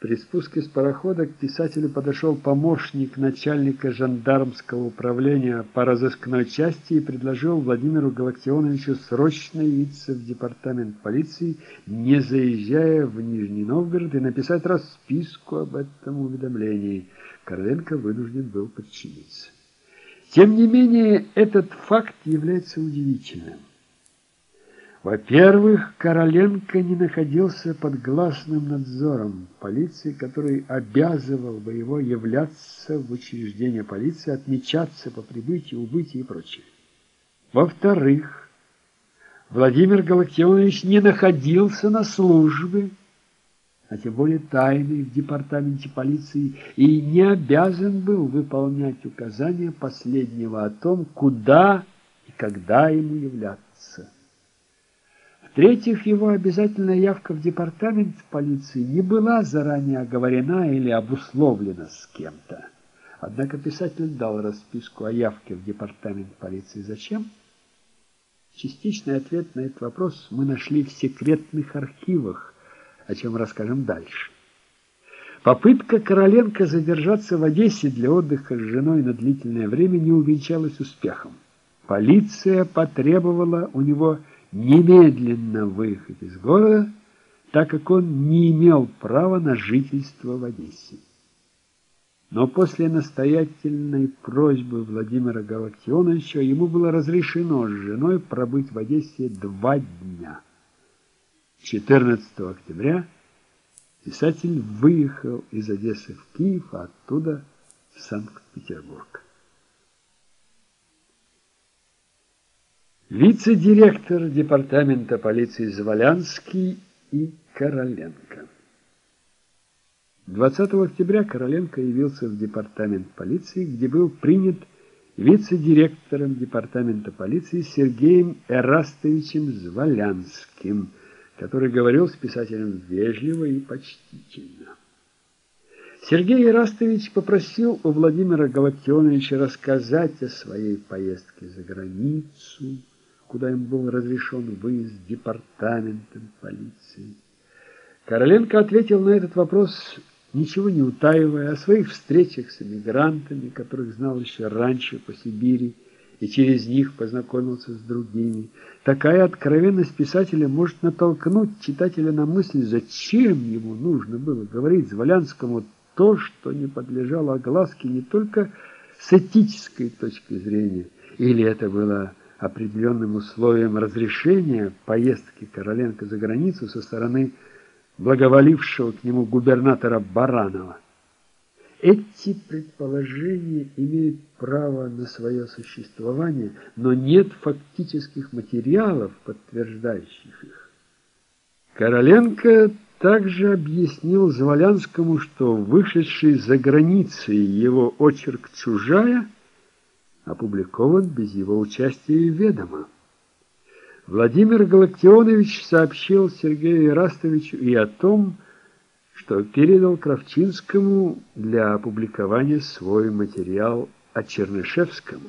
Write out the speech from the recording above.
При спуске с парохода к писателю подошел помощник начальника жандармского управления по разыскной части и предложил Владимиру Галактионовичу срочно явиться в департамент полиции, не заезжая в Нижний Новгород, и написать расписку об этом уведомлении. Короленко вынужден был подчиниться. Тем не менее, этот факт является удивительным. Во-первых, Короленко не находился под гласным надзором полиции, который обязывал бы его являться в учреждение полиции, отмечаться по прибытии, убытии и прочее. Во-вторых, Владимир Галактионович не находился на службе, а тем более тайной в департаменте полиции, и не обязан был выполнять указания последнего о том, куда и когда ему являться. В-третьих, его обязательная явка в департамент полиции не была заранее оговорена или обусловлена с кем-то. Однако писатель дал расписку о явке в департамент полиции. Зачем? Частичный ответ на этот вопрос мы нашли в секретных архивах, о чем расскажем дальше. Попытка Короленко задержаться в Одессе для отдыха с женой на длительное время не увенчалась успехом. Полиция потребовала у него немедленно выехать из города, так как он не имел права на жительство в Одессе. Но после настоятельной просьбы Владимира Галактионовича ему было разрешено с женой пробыть в Одессе два дня. 14 октября писатель выехал из Одессы в Киев, а оттуда в Санкт-Петербург. Вице-директор департамента полиции Завалянский и Короленко. 20 октября Короленко явился в департамент полиции, где был принят вице-директором департамента полиции Сергеем Эрастовичем Звалянским, который говорил с писателем вежливо и почтительно. Сергей Ирастович попросил у Владимира Галактионовича рассказать о своей поездке за границу, куда им был разрешен выезд департаментом полиции. Короленко ответил на этот вопрос, ничего не утаивая, о своих встречах с эмигрантами, которых знал еще раньше по Сибири, и через них познакомился с другими. Такая откровенность писателя может натолкнуть читателя на мысль, зачем ему нужно было говорить Зволянскому то, что не подлежало огласке не только с этической точки зрения, или это было определенным условием разрешения поездки Короленко за границу со стороны благоволившего к нему губернатора Баранова. Эти предположения имеют право на свое существование, но нет фактических материалов, подтверждающих их. Короленко также объяснил Завалянскому, что вышедший за границей его очерк «Чужая» опубликован без его участия и ведома. Владимир Галактионович сообщил Сергею Ирастовичу и о том, что передал Кравчинскому для опубликования свой материал о Чернышевском.